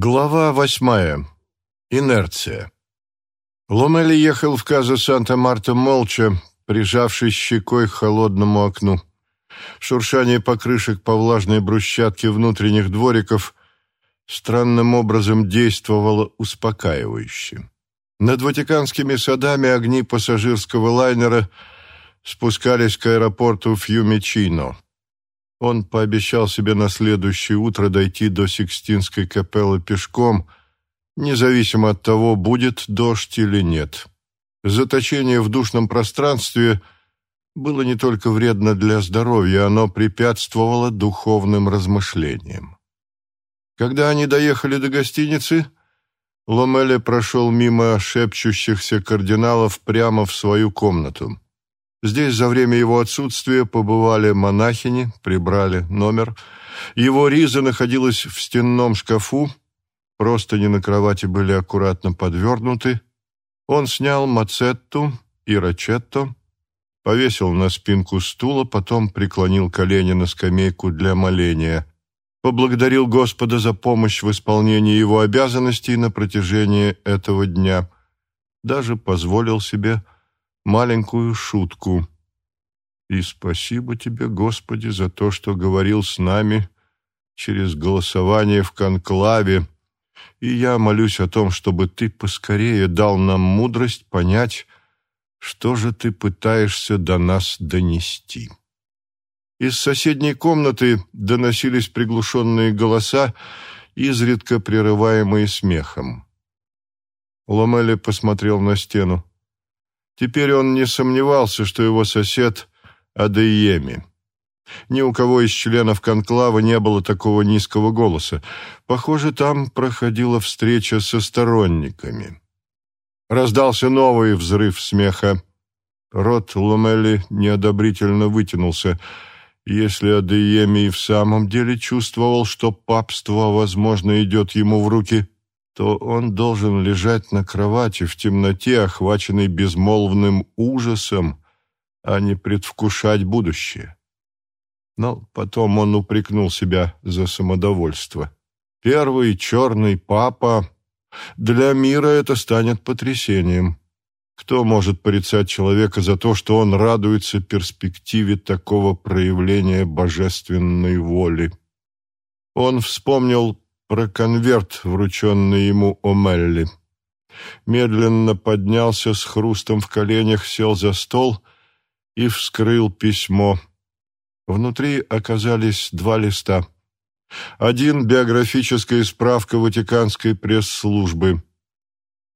Глава восьмая. Инерция. Ломели ехал в Каза Санта-Марта молча, прижавшись щекой к холодному окну. Шуршание покрышек по влажной брусчатке внутренних двориков странным образом действовало успокаивающе. Над Ватиканскими садами огни пассажирского лайнера спускались к аэропорту Фьюмичино. Он пообещал себе на следующее утро дойти до Сикстинской капеллы пешком, независимо от того, будет дождь или нет. Заточение в душном пространстве было не только вредно для здоровья, оно препятствовало духовным размышлениям. Когда они доехали до гостиницы, Ломеле прошел мимо шепчущихся кардиналов прямо в свою комнату. Здесь за время его отсутствия побывали монахини, прибрали номер. Его риза находилась в стенном шкафу, простыни на кровати были аккуратно подвернуты. Он снял мацетту и рачетто, повесил на спинку стула, потом преклонил колени на скамейку для моления. Поблагодарил Господа за помощь в исполнении его обязанностей на протяжении этого дня. Даже позволил себе маленькую шутку. И спасибо тебе, Господи, за то, что говорил с нами через голосование в конклаве, и я молюсь о том, чтобы ты поскорее дал нам мудрость понять, что же ты пытаешься до нас донести. Из соседней комнаты доносились приглушенные голоса, изредка прерываемые смехом. Ломеле посмотрел на стену. Теперь он не сомневался, что его сосед Адееми. Ни у кого из членов конклава не было такого низкого голоса. Похоже, там проходила встреча со сторонниками. Раздался новый взрыв смеха. Рот Ломели неодобрительно вытянулся. Если Адееми и в самом деле чувствовал, что папство, возможно, идет ему в руки, то он должен лежать на кровати в темноте, охваченный безмолвным ужасом, а не предвкушать будущее. Но потом он упрекнул себя за самодовольство. Первый черный папа для мира это станет потрясением. Кто может порицать человека за то, что он радуется перспективе такого проявления божественной воли? Он вспомнил про конверт, врученный ему Омелли. Медленно поднялся с хрустом в коленях, сел за стол и вскрыл письмо. Внутри оказались два листа. Один — биографическая справка Ватиканской пресс-службы.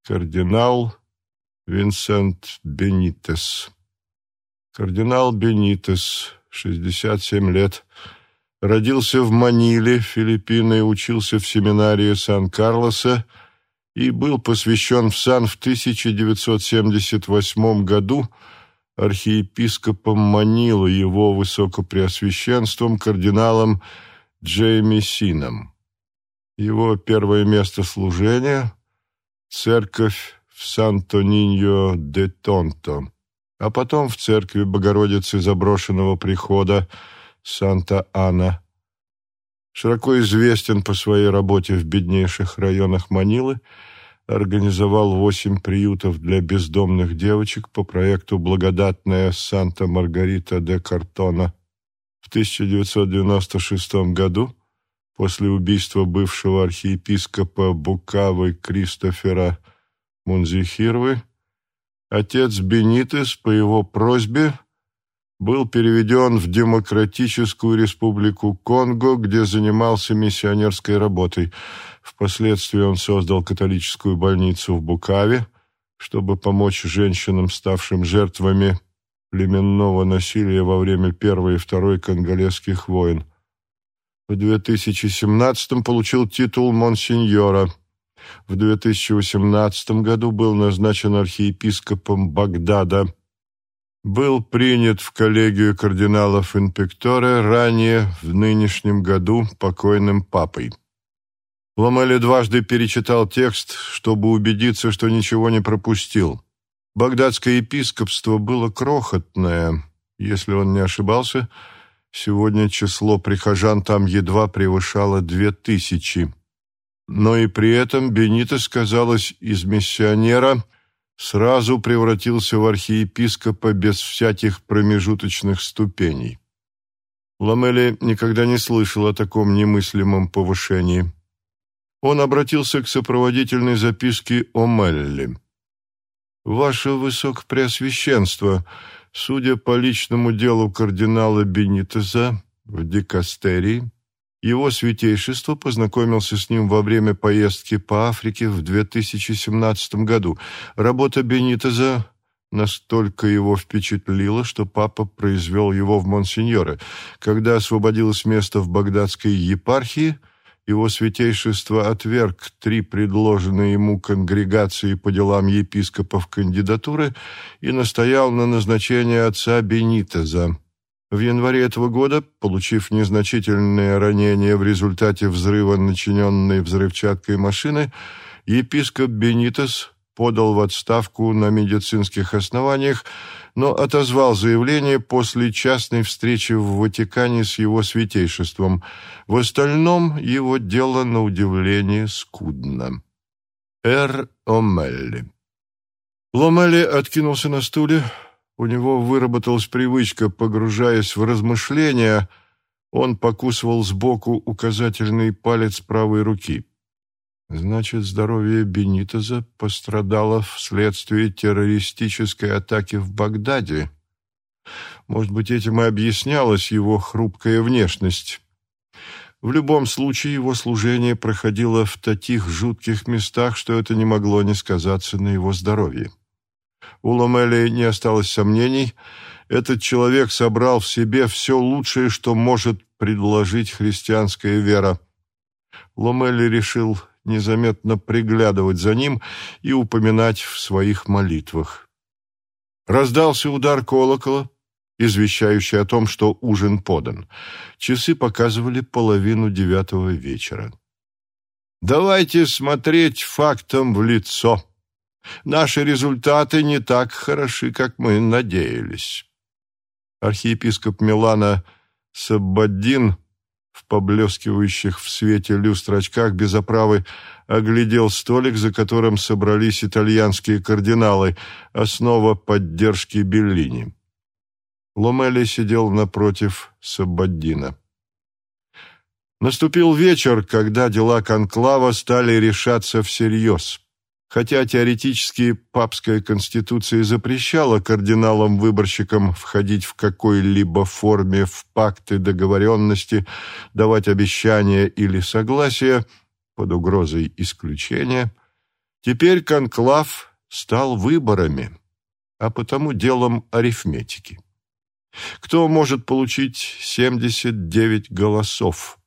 Кардинал Винсент Бенитес. Кардинал Бенитес, 67 лет, Родился в Маниле, Филиппины, учился в семинарии Сан-Карлоса и был посвящен в сан в 1978 году архиепископом Манилы, его высокопреосвященством, кардиналом Джейми Сином. Его первое место служения – церковь в Санто-Ниньо-де-Тонто, а потом в церкви Богородицы заброшенного прихода – Санта-Ана. Широко известен по своей работе в беднейших районах Манилы, организовал восемь приютов для бездомных девочек по проекту «Благодатная Санта-Маргарита де Картона». В 1996 году, после убийства бывшего архиепископа Букавы Кристофера Мунзихирвы, отец Бенитес по его просьбе был переведен в Демократическую Республику Конго, где занимался миссионерской работой. Впоследствии он создал католическую больницу в Букаве, чтобы помочь женщинам, ставшим жертвами племенного насилия во время Первой и Второй конголезских войн. В 2017 получил титул монсеньора. В 2018 году был назначен архиепископом Багдада – был принят в коллегию кардиналов инпектора ранее в нынешнем году покойным папой. Ламели дважды перечитал текст, чтобы убедиться, что ничего не пропустил. Багдадское епископство было крохотное. Если он не ошибался, сегодня число прихожан там едва превышало две тысячи. но и при этом Бенитес, казалось, из миссионера сразу превратился в архиепископа без всяких промежуточных ступеней. Ламели никогда не слышал о таком немыслимом повышении. Он обратился к сопроводительной записке о Мелли. «Ваше Высокопреосвященство, судя по личному делу кардинала Бенитеза в дикастерии, его святейшество познакомился с ним во время поездки по Африке в 2017 году. Работа Бенитеза настолько его впечатлила, что папа произвел его в монсеньоры. Когда освободилось место в багдадской епархии, его святейшество отверг три предложенные ему конгрегации по делам епископов кандидатуры и настоял на назначении отца Бенитеза. В январе этого года, получив незначительное ранение в результате взрыва начиненной взрывчаткой машины, епископ Бенитес подал в отставку на медицинских основаниях, но отозвал заявление после частной встречи в Ватикане с его святейшеством. В остальном его дело, на удивление, скудно. Эр Омелли. Ломелли откинулся на стуле, у него выработалась привычка, погружаясь в размышления, он покусывал сбоку указательный палец правой руки. Значит, здоровье Бенитоза пострадало вследствие террористической атаки в Багдаде. Может быть, этим и объяснялась его хрупкая внешность. В любом случае, его служение проходило в таких жутких местах, что это не могло не сказаться на его здоровье. У Ломели не осталось сомнений. Этот человек собрал в себе все лучшее, что может предложить христианская вера. Ломели решил незаметно приглядывать за ним и упоминать в своих молитвах. Раздался удар колокола, извещающий о том, что ужин подан. Часы показывали половину девятого вечера. «Давайте смотреть фактом в лицо», Наши результаты не так хороши, как мы надеялись. Архиепископ Милана Саббаддин в поблескивающих в свете люстр очках без оправы оглядел столик, за которым собрались итальянские кардиналы, основа поддержки Беллини. Ломели сидел напротив Саббаддина. Наступил вечер, когда дела конклава стали решаться всерьез. Хотя теоретически папская конституция запрещала кардиналам-выборщикам входить в какой-либо форме в пакты договоренности, давать обещания или согласия под угрозой исключения, теперь конклав стал выборами, а потому делом арифметики. Кто может получить 79 голосов?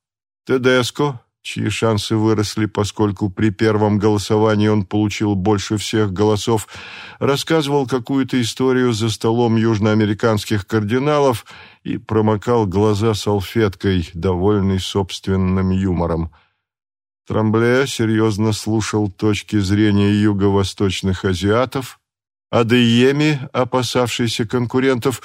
Тедеско, чьи шансы выросли, поскольку при первом голосовании он получил больше всех голосов, рассказывал какую-то историю за столом южноамериканских кардиналов и промокал глаза салфеткой, довольный собственным юмором. Трамбле серьезно слушал точки зрения юго-восточных азиатов, Адееми, опасавшийся конкурентов,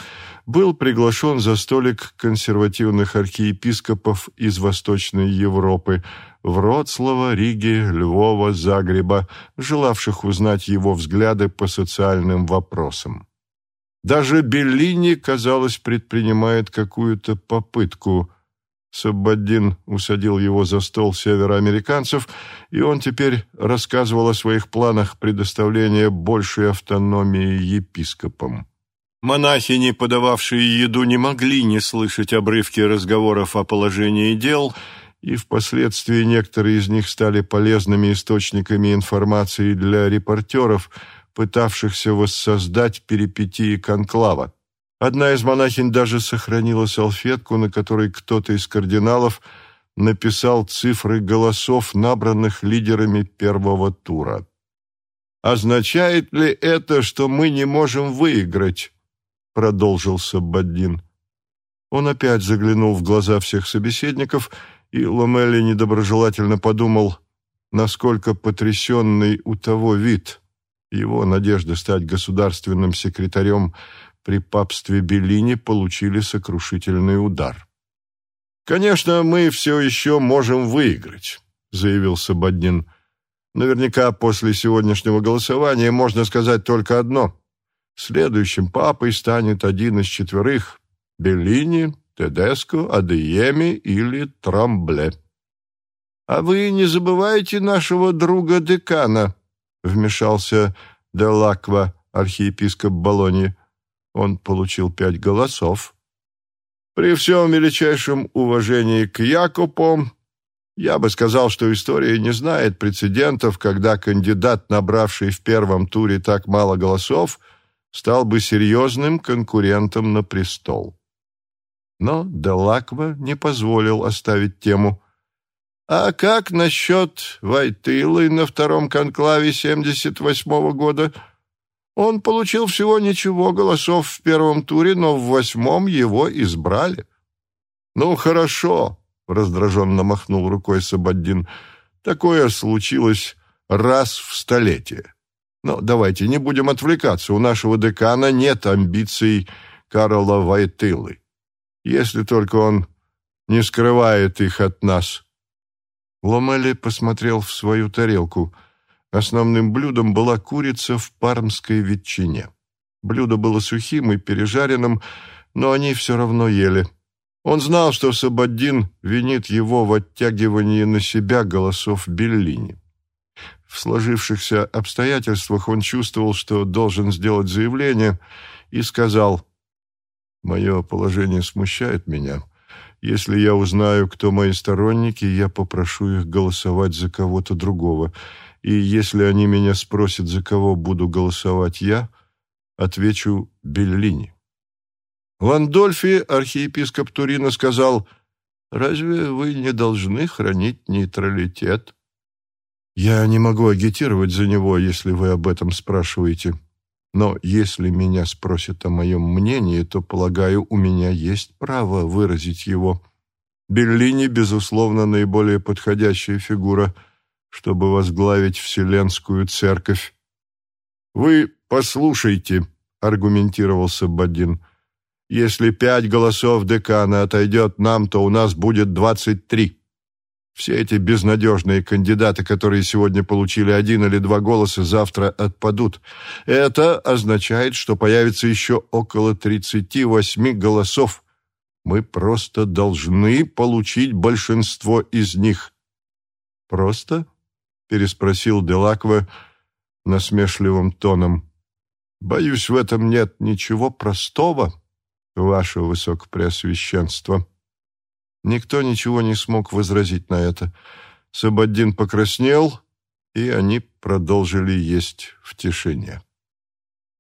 был приглашен за столик консервативных архиепископов из Восточной Европы Вроцлава, Риги, Львова, Загреба, желавших узнать его взгляды по социальным вопросам. Даже Беллини, казалось, предпринимает какую-то попытку. Саббаддин усадил его за стол североамериканцев, и он теперь рассказывал о своих планах предоставления большей автономии епископам. Монахини, подававшие еду, не могли не слышать обрывки разговоров о положении дел, и впоследствии некоторые из них стали полезными источниками информации для репортеров, пытавшихся воссоздать перипетии конклава. Одна из монахинь даже сохранила салфетку, на которой кто-то из кардиналов написал цифры голосов, набранных лидерами первого тура. «Означает ли это, что мы не можем выиграть?» — продолжил Саббаддин. Он опять заглянул в глаза всех собеседников, и Ломелли недоброжелательно подумал, насколько потрясенный у того вид. Его надежда стать государственным секретарем при папстве Беллини получили сокрушительный удар. «Конечно, мы все еще можем выиграть. — заявил Сабаддин. «Наверняка после сегодняшнего голосования можно сказать только одно. Следующим папой станет один из четверых — Беллини, Тедеско, Адееми или Трамбле». «А вы не забывайте нашего друга-декана», — вмешался Делаква, архиепископ Болоньи. Он получил пять голосов. При всем величайшем уважении к Якопу, я бы сказал, что история не знает прецедентов, когда кандидат, набравший в первом туре так мало голосов, стал бы серьезным конкурентом на престол. Но Делаква не позволил оставить тему. «А как насчет Вайтылы на втором конклаве 78-го года?» Он получил всего ничего голосов в первом туре, но в восьмом его избрали. «Ну, хорошо», — раздраженно махнул рукой Сабаддин, — «такое случилось раз в столетие. Но давайте не будем отвлекаться, у нашего декана нет амбиций Карла Вайтылы, если только он не скрывает их от нас». Ломели посмотрел в свою тарелку — Основным блюдом была курица в пармской ветчине. Блюдо было сухим и пережаренным, но они все равно ели. Он знал, что Сабаддин винит его в оттягивании на себя голосов Беллини. В сложившихся обстоятельствах он чувствовал, что должен сделать заявление, и сказал, «Мое положение смущает меня. Если я узнаю, кто мои сторонники, я попрошу их голосовать за кого-то другого и если они меня спросят, за кого буду голосовать я, отвечу Беллини. Ландольфи, архиепископ Турина, сказал, «Разве вы не должны хранить нейтралитет?» «Я не могу агитировать за него, если вы об этом спрашиваете. Но если меня спросят о моем мнении, то, полагаю, у меня есть право выразить его. Беллини, безусловно, наиболее подходящая фигура – чтобы возглавить Вселенскую Церковь. «Вы послушайте», — аргументировал Сабадин, «если пять голосов декана отойдет нам, то у нас будет двадцать три. Все эти безнадежные кандидаты, которые сегодня получили один или два голоса, завтра отпадут. Это означает, что появится еще около тридцати восьми голосов. Мы просто должны получить большинство из них». «Просто?» Переспросил Делаква насмешливым тоном. «Боюсь, в этом нет ничего простого, ваше высокопреосвященство». Никто ничего не смог возразить на это. Сабаддин покраснел, и они продолжили есть в тишине.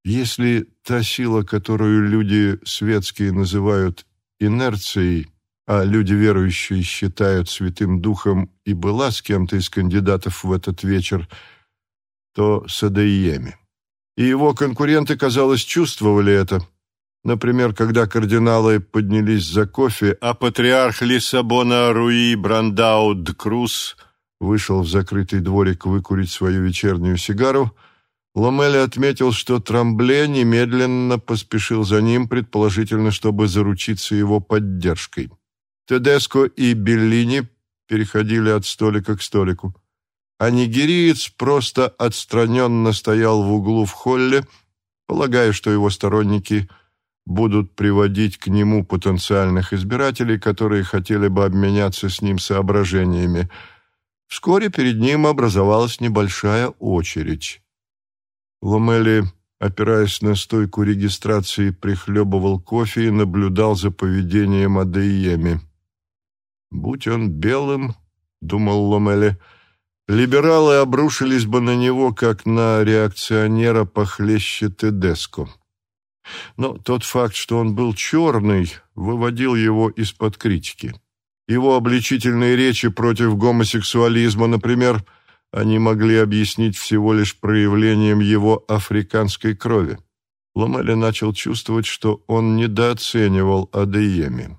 Если та сила, которую люди светские называют инерцией, а люди верующие считают Святым Духом и была с кем-то из кандидатов в этот вечер, то с Адаиеми. И его конкуренты, казалось, чувствовали это. Например, когда кардиналы поднялись за кофе, а патриарх Лиссабона Руи Брандауд Круз вышел в закрытый дворик выкурить свою вечернюю сигару, Ломели отметил, что Трамбле немедленно поспешил за ним, предположительно, чтобы заручиться его поддержкой. Тедеско и Беллини переходили от столика к столику. А нигериец просто отстраненно стоял в углу в холле, полагая, что его сторонники будут приводить к нему потенциальных избирателей, которые хотели бы обменяться с ним соображениями. Вскоре перед ним образовалась небольшая очередь. Ломели, опираясь на стойку регистрации, прихлебывал кофе и наблюдал за поведением Адееми. Будь он белым, думал Ломеле, либералы обрушились бы на него, как на реакционера похлеще Тедеско. Но тот факт, что он был черный, выводил его из-под критики. Его обличительные речи против гомосексуализма, например, они могли объяснить всего лишь проявлением его африканской крови. Ломеле начал чувствовать, что он недооценивал Адееми.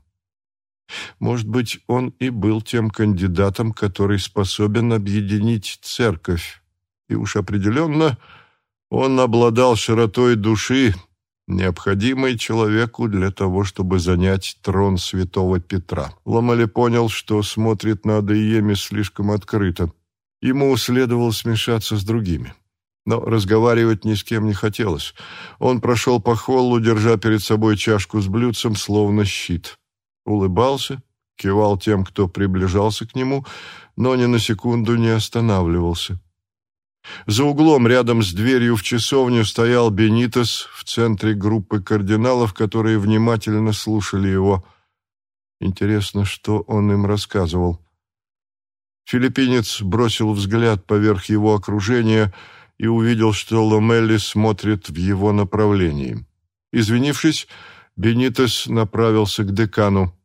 Может быть, он и был тем кандидатом, который способен объединить церковь. И уж определенно он обладал широтой души необходимой человеку для того, чтобы занять трон святого Петра. Ломали понял, что смотрит на Адееме слишком открыто. Ему следовало смешаться с другими. Но разговаривать ни с кем не хотелось. Он прошел по холлу, держа перед собой чашку с блюдцем, словно щит. Улыбался, кивал тем, кто приближался к нему, но ни на секунду не останавливался. За углом рядом с дверью в часовню стоял Бенитос в центре группы кардиналов, которые внимательно слушали его. Интересно, что он им рассказывал. Филиппинец бросил взгляд поверх его окружения и увидел, что Ломелли смотрит в его направлении. Извинившись, Бенитос направился к декану.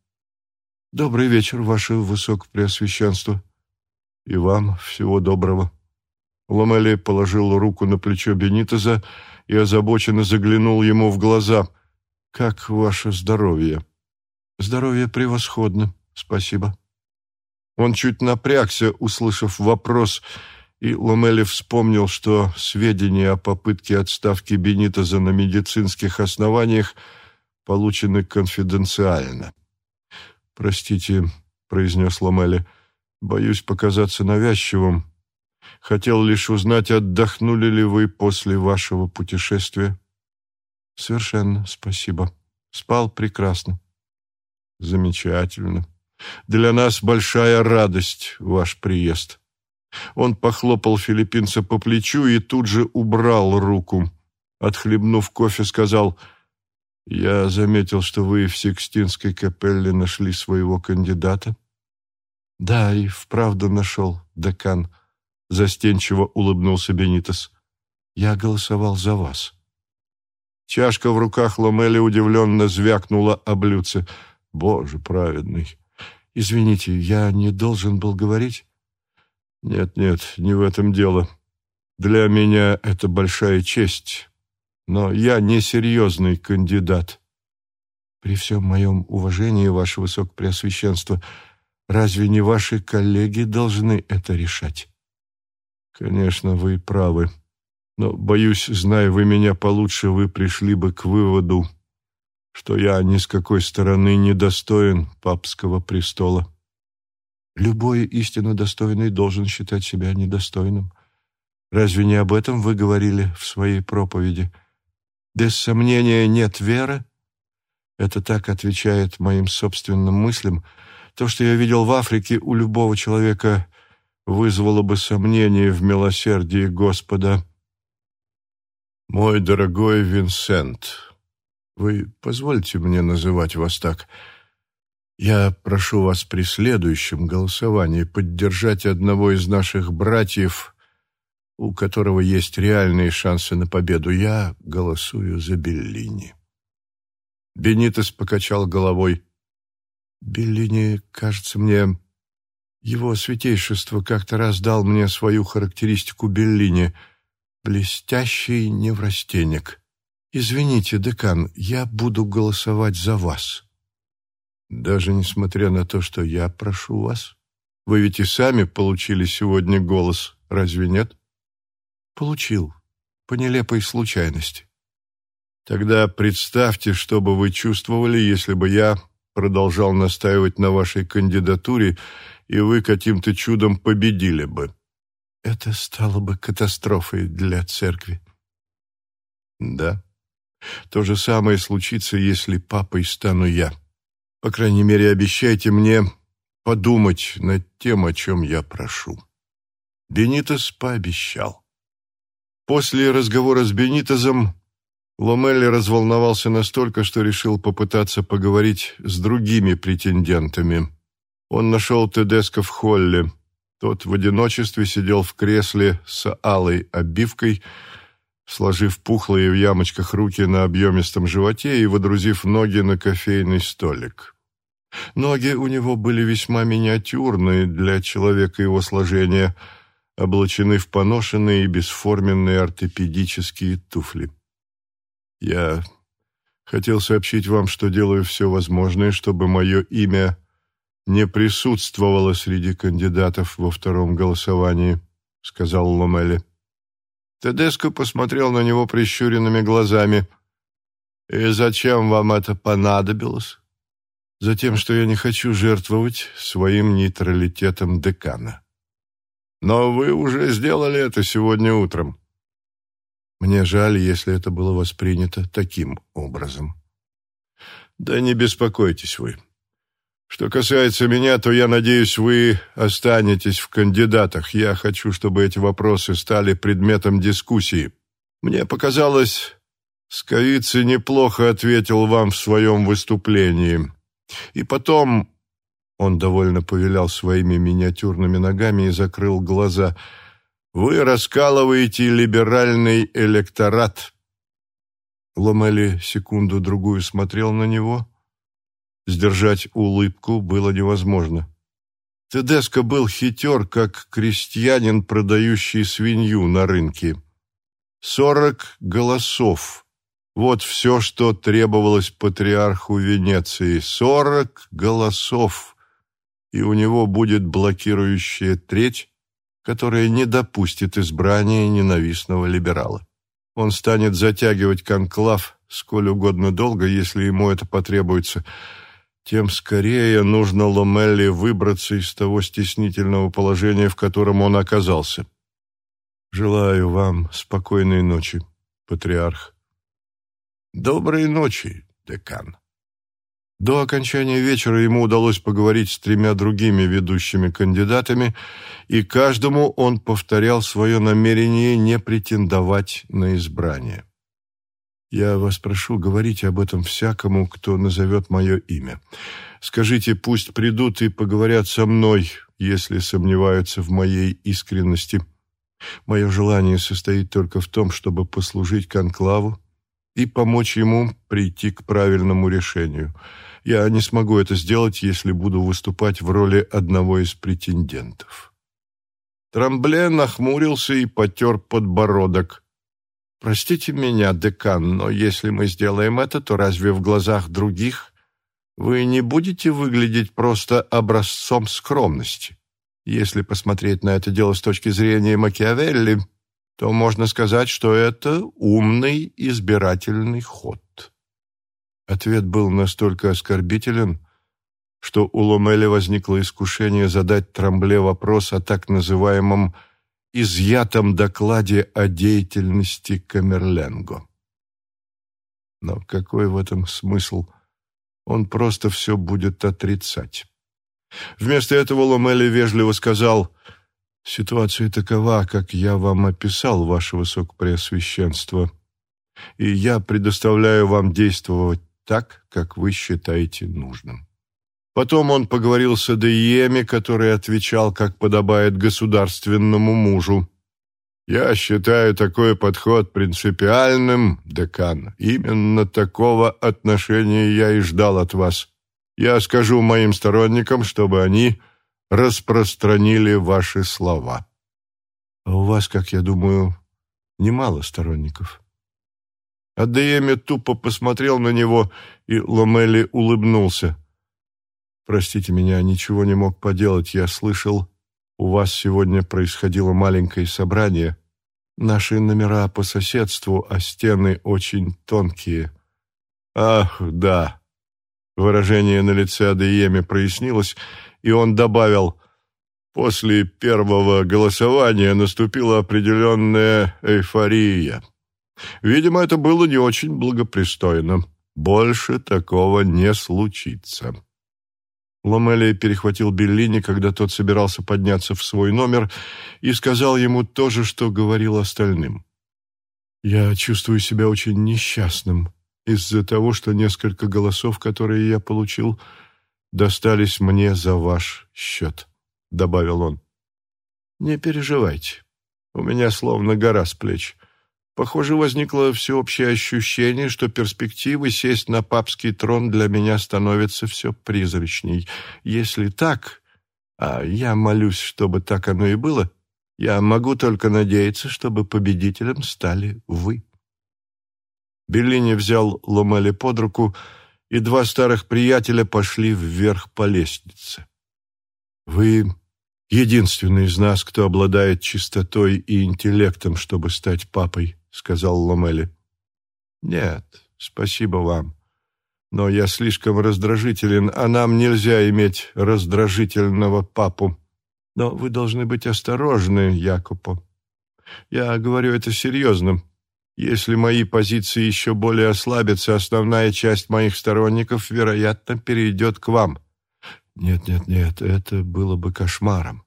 «Добрый вечер, ваше высокопреосвященство. И вам всего доброго». Ломели положил руку на плечо Бенитоза и озабоченно заглянул ему в глаза. «Как ваше здоровье?» «Здоровье превосходно, спасибо». Он чуть напрягся, услышав вопрос, и Ломели вспомнил, что сведения о попытке отставки Бенитоза на медицинских основаниях получены конфиденциально. «Простите», — произнес Ломели, — «боюсь показаться навязчивым, Хотел лишь узнать, отдохнули ли вы после вашего путешествия. Совершенно, спасибо. Спал прекрасно. Замечательно. Для нас большая радость ваш приезд. Он похлопал филиппинца по плечу и тут же убрал руку. Отхлебнув кофе, сказал, «Я заметил, что вы в Сикстинской капелле нашли своего кандидата». «Да, и вправду нашел, декан». — застенчиво улыбнулся Бенитос. «Я голосовал за вас». Чашка в руках Ломели удивленно звякнула о блюдце. «Боже праведный! Извините, я не должен был говорить?» «Нет-нет, не в этом дело. Для меня это большая честь, но я не серьезный кандидат». «При всем моем уважении, ваше высокопреосвященство, разве не ваши коллеги должны это решать?» Конечно, вы правы. Но, боюсь, зная вы меня получше, вы пришли бы к выводу, что я ни с какой стороны не достоин папского престола. Любой истинно достойный должен считать себя недостойным. Разве не об этом вы говорили в своей проповеди? Без сомнения нет веры. Это так отвечает моим собственным мыслям. То, что я видел в Африке, у любого человека вызвало бы сомнение в милосердии Господа. Мой дорогой Винсент, вы позвольте мне называть вас так. Я прошу вас при следующем голосовании поддержать одного из наших братьев, у которого есть реальные шансы на победу. Я голосую за Беллини. Бенитес покачал головой. Беллини, кажется мне, его святейшество как-то раз дал мне свою характеристику Беллини «блестящий неврастенник». «Извините, декан, я буду голосовать за вас». «Даже несмотря на то, что я прошу вас? Вы ведь и сами получили сегодня голос, разве нет?» «Получил, по нелепой случайности». «Тогда представьте, что бы вы чувствовали, если бы я продолжал настаивать на вашей кандидатуре и вы каким-то чудом победили бы. Это стало бы катастрофой для церкви. Да. То же самое случится, если папой стану я. По крайней мере, обещайте мне подумать над тем, о чем я прошу. Бенитос пообещал. После разговора с Бенитозом Ломелли разволновался настолько, что решил попытаться поговорить с другими претендентами. Он нашел Тедеско в холле. Тот в одиночестве сидел в кресле с алой обивкой, сложив пухлые в ямочках руки на объемистом животе и водрузив ноги на кофейный столик. Ноги у него были весьма миниатюрные для человека его сложения, облачены в поношенные и бесформенные ортопедические туфли. Я хотел сообщить вам, что делаю все возможное, чтобы мое имя не присутствовала среди кандидатов во втором голосовании», — сказал Ломели. Тедеско посмотрел на него прищуренными глазами. И зачем вам это понадобилось? Затем, что я не хочу жертвовать своим нейтралитетом декана. Но вы уже сделали это сегодня утром. Мне жаль, если это было воспринято таким образом. Да не беспокойтесь вы. Что касается меня, то я надеюсь, вы останетесь в кандидатах. Я хочу, чтобы эти вопросы стали предметом дискуссии. Мне показалось, Сковицы неплохо ответил вам в своем выступлении. И потом он довольно повилял своими миниатюрными ногами и закрыл глаза. Вы раскалываете либеральный электорат. Ломели секунду-другую смотрел на него. Сдержать улыбку было невозможно. Тедеско был хитер, как крестьянин, продающий свинью на рынке. Сорок голосов. Вот все, что требовалось патриарху Венеции. Сорок голосов. И у него будет блокирующая треть, которая не допустит избрания ненавистного либерала. Он станет затягивать конклав сколь угодно долго, если ему это потребуется, тем скорее нужно Ломелли выбраться из того стеснительного положения, в котором он оказался. Желаю вам спокойной ночи, патриарх. Доброй ночи, декан. До окончания вечера ему удалось поговорить с тремя другими ведущими кандидатами, и каждому он повторял свое намерение не претендовать на избрание. Я вас прошу говорить об этом всякому, кто назовет мое имя. Скажите, пусть придут и поговорят со мной, если сомневаются в моей искренности. Мое желание состоит только в том, чтобы послужить конклаву и помочь ему прийти к правильному решению. Я не смогу это сделать, если буду выступать в роли одного из претендентов. Трамбле нахмурился и потер подбородок. «Простите меня, декан, но если мы сделаем это, то разве в глазах других вы не будете выглядеть просто образцом скромности? Если посмотреть на это дело с точки зрения Макиавелли, то можно сказать, что это умный избирательный ход». Ответ был настолько оскорбителен, что у Ломели возникло искушение задать Трамбле вопрос о так называемом изъятом докладе о деятельности Камерленго. Но какой в этом смысл? Он просто все будет отрицать. Вместо этого Ломели вежливо сказал, «Ситуация такова, как я вам описал, ваше высокопреосвященство, и я предоставляю вам действовать так, как вы считаете нужным». Потом он поговорил с Адееми, который отвечал, как подобает государственному мужу. «Я считаю такой подход принципиальным, декан. Именно такого отношения я и ждал от вас. Я скажу моим сторонникам, чтобы они распространили ваши слова». «А у вас, как я думаю, немало сторонников». Адееми тупо посмотрел на него, и Ломели улыбнулся. Простите меня, ничего не мог поделать. Я слышал, у вас сегодня происходило маленькое собрание. Наши номера по соседству, а стены очень тонкие. Ах, да. Выражение на лице Адееми прояснилось, и он добавил, после первого голосования наступила определенная эйфория. Видимо, это было не очень благопристойно. Больше такого не случится. Ломели перехватил Беллини, когда тот собирался подняться в свой номер, и сказал ему то же, что говорил остальным. «Я чувствую себя очень несчастным из-за того, что несколько голосов, которые я получил, достались мне за ваш счет», — добавил он. «Не переживайте, у меня словно гора с плеч. Похоже, возникло всеобщее ощущение, что перспективы сесть на папский трон для меня становятся все призрачней. Если так, а я молюсь, чтобы так оно и было, я могу только надеяться, чтобы победителем стали вы. Беллини взял Ломели под руку, и два старых приятеля пошли вверх по лестнице. «Вы единственный из нас, кто обладает чистотой и интеллектом, чтобы стать папой», сказал Ломели. Нет, спасибо вам. Но я слишком раздражителен, а нам нельзя иметь раздражительного папу. Но вы должны быть осторожны, Якупо. Я говорю это серьезно. Если мои позиции еще более ослабятся, основная часть моих сторонников, вероятно, перейдет к вам. Нет, нет, нет, это было бы кошмаром.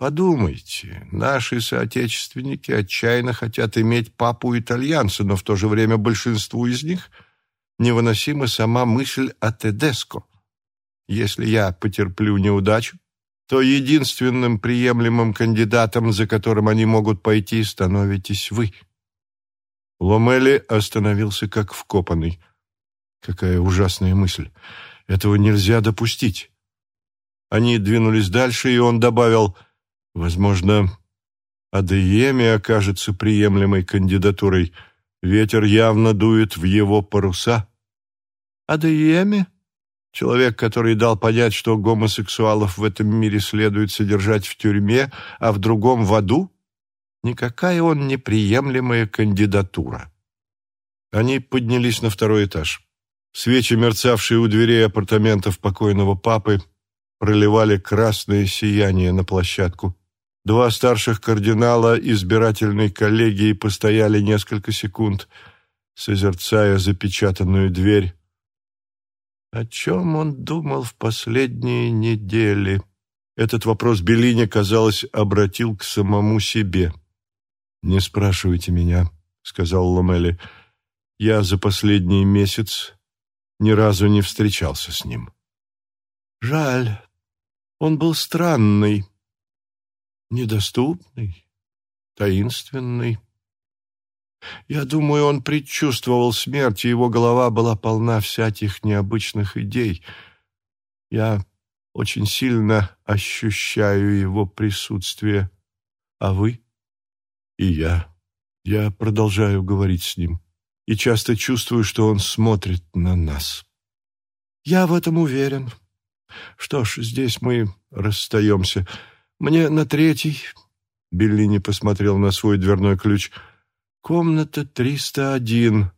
Подумайте, наши соотечественники отчаянно хотят иметь папу-итальянца, но в то же время большинству из них невыносима сама мысль о Тедеско. Если я потерплю неудачу, то единственным приемлемым кандидатом, за которым они могут пойти, становитесь вы. Ломели остановился как вкопанный. Какая ужасная мысль. Этого нельзя допустить. Они двинулись дальше, и он добавил — Возможно, Адееми окажется приемлемой кандидатурой. Ветер явно дует в его паруса. Адееми? Человек, который дал понять, что гомосексуалов в этом мире следует содержать в тюрьме, а в другом в аду? Никакая он неприемлемая кандидатура. Они поднялись на второй этаж. Свечи, мерцавшие у дверей апартаментов покойного папы, проливали красное сияние на площадку. Два старших кардинала избирательной коллегии постояли несколько секунд, созерцая запечатанную дверь. О чем он думал в последние недели? Этот вопрос Беллини, казалось, обратил к самому себе. «Не спрашивайте меня», — сказал Ломели. «Я за последний месяц ни разу не встречался с ним». «Жаль. Он был странный», недоступный, таинственный. Я думаю, он предчувствовал смерть, и его голова была полна всяких необычных идей. Я очень сильно ощущаю его присутствие. А вы? И я. Я продолжаю говорить с ним и часто чувствую, что он смотрит на нас. Я в этом уверен. Что ж, здесь мы расстаемся. «Мне на третий...» — Беллини посмотрел на свой дверной ключ. «Комната 301.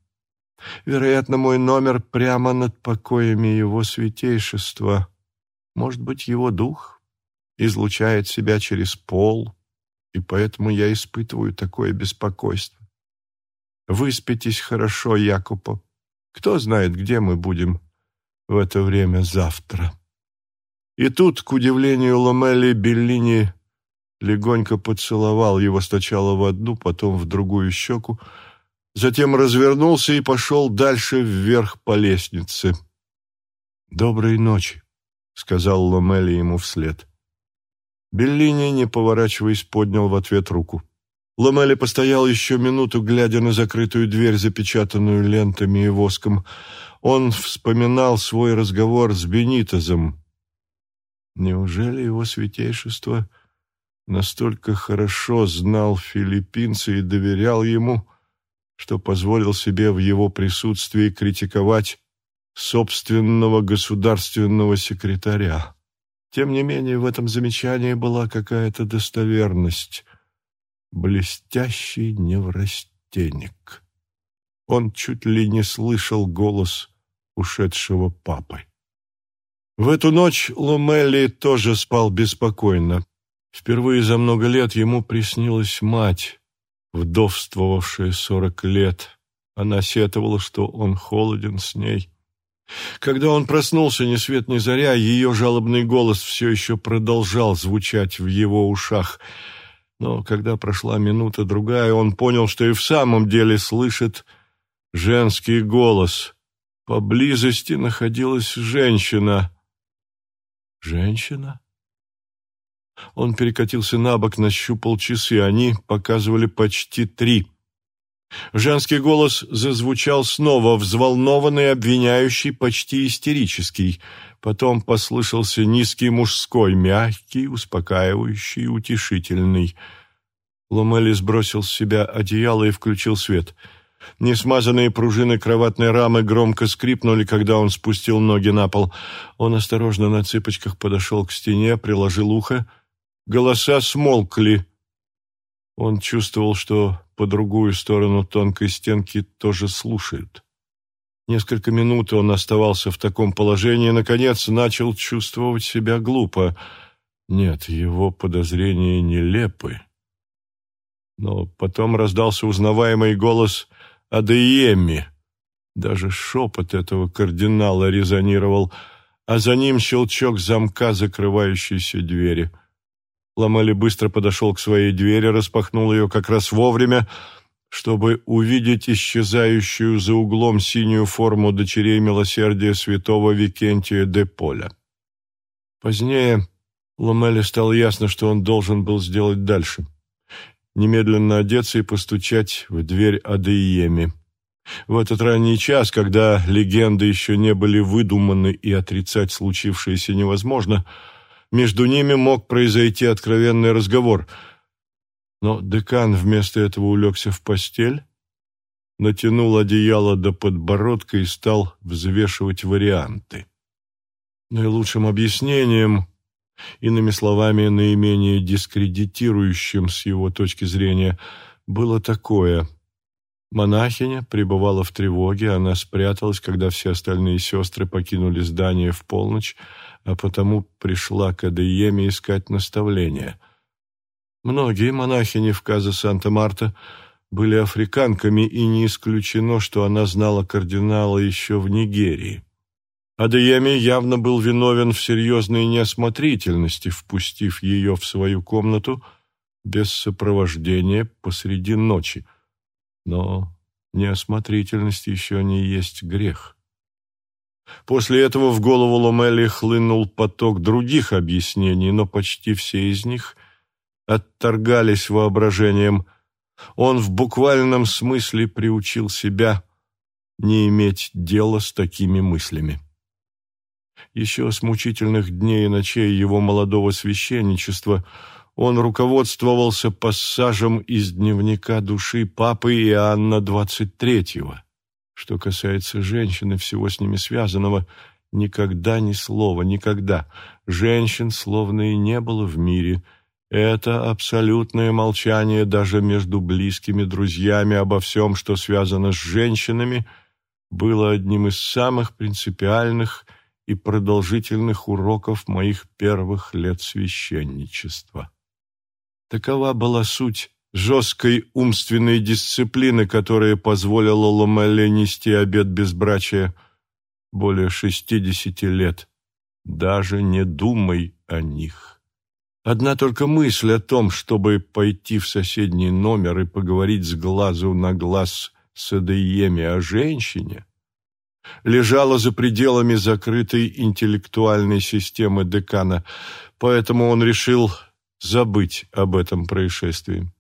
Вероятно, мой номер прямо над покоями его святейшества. Может быть, его дух излучает себя через пол, и поэтому я испытываю такое беспокойство. Выспитесь хорошо, Якупо. Кто знает, где мы будем в это время завтра». И тут, к удивлению Ломели, Беллини легонько поцеловал его сначала в одну, потом в другую щеку, затем развернулся и пошел дальше вверх по лестнице. «Доброй ночи», — сказал Ломели ему вслед. Беллини, не поворачиваясь, поднял в ответ руку. Ломели постоял еще минуту, глядя на закрытую дверь, запечатанную лентами и воском. Он вспоминал свой разговор с Бенитозом, Неужели его святейшество настолько хорошо знал филиппинца и доверял ему, что позволил себе в его присутствии критиковать собственного государственного секретаря? Тем не менее, в этом замечании была какая-то достоверность. Блестящий неврастенник. Он чуть ли не слышал голос ушедшего папы. В эту ночь Ломелли тоже спал беспокойно. Впервые за много лет ему приснилась мать, вдовствовавшая сорок лет. Она сетовала, что он холоден с ней. Когда он проснулся ни свет ни заря, ее жалобный голос все еще продолжал звучать в его ушах. Но когда прошла минута-другая, он понял, что и в самом деле слышит женский голос. Поблизости находилась женщина — Женщина? Он перекатился на бок, нащупал часы. Они показывали почти три. Женский голос зазвучал снова, взволнованный, обвиняющий, почти истерический. Потом послышался низкий мужской, мягкий, успокаивающий, утешительный. Ломели сбросил с себя одеяло и включил свет — Несмазанные пружины кроватной рамы громко скрипнули, когда он спустил ноги на пол. Он осторожно на цыпочках подошел к стене, приложил ухо. Голоса смолкли. Он чувствовал, что по другую сторону тонкой стенки тоже слушают. Несколько минут он оставался в таком положении, наконец, начал чувствовать себя глупо. Нет, его подозрения нелепы. Но потом раздался узнаваемый голос Адееми. Даже шепот этого кардинала резонировал, а за ним щелчок замка закрывающейся двери. Ламели быстро подошел к своей двери, распахнул ее как раз вовремя, чтобы увидеть исчезающую за углом синюю форму дочерей милосердия святого Викентия де Поля. Позднее Ламеле стало ясно, что он должен был сделать дальше. Немедленно одеться и постучать в дверь Адеиеми. В этот ранний час, когда легенды еще не были выдуманы и отрицать случившееся невозможно, между ними мог произойти откровенный разговор — но декан вместо этого улегся в постель, натянул одеяло до подбородка и стал взвешивать варианты. Наилучшим объяснением, иными словами, наименее дискредитирующим с его точки зрения, было такое. Монахиня пребывала в тревоге, она спряталась, когда все остальные сестры покинули здание в полночь, а потому пришла к Адееме искать наставления — Многие монахини в Каза Санта-Марта были африканками, и не исключено, что она знала кардинала еще в Нигерии. Адеями явно был виновен в серьезной неосмотрительности, впустив ее в свою комнату без сопровождения посреди ночи. Но неосмотрительность еще не есть грех. После этого в голову Ломели хлынул поток других объяснений, но почти все из них отторгались воображением. Он в буквальном смысле приучил себя не иметь дела с такими мыслями. Еще с мучительных дней и ночей его молодого священничества он руководствовался пассажем из дневника души папы Иоанна XXIII. Что касается женщины, всего с ними связанного, никогда ни слова, никогда. Женщин словно и не было в мире – это абсолютное молчание даже между близкими друзьями обо всем, что связано с женщинами, было одним из самых принципиальных и продолжительных уроков моих первых лет священничества. Такова была суть жесткой умственной дисциплины, которая позволила Ломеле нести обет безбрачия более шестидесяти лет. Даже не думай о них. Одна только мысль о том, чтобы пойти в соседний номер и поговорить с глазу на глаз с Эдееми о женщине, лежала за пределами закрытой интеллектуальной системы декана, поэтому он решил забыть об этом происшествии.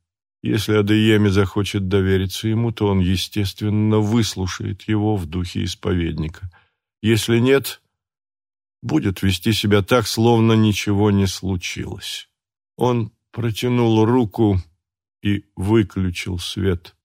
Если Адееми захочет довериться ему, то он, естественно, выслушает его в духе исповедника. Если нет, будет вести себя так, словно ничего не случилось. Он протянул руку и выключил свет.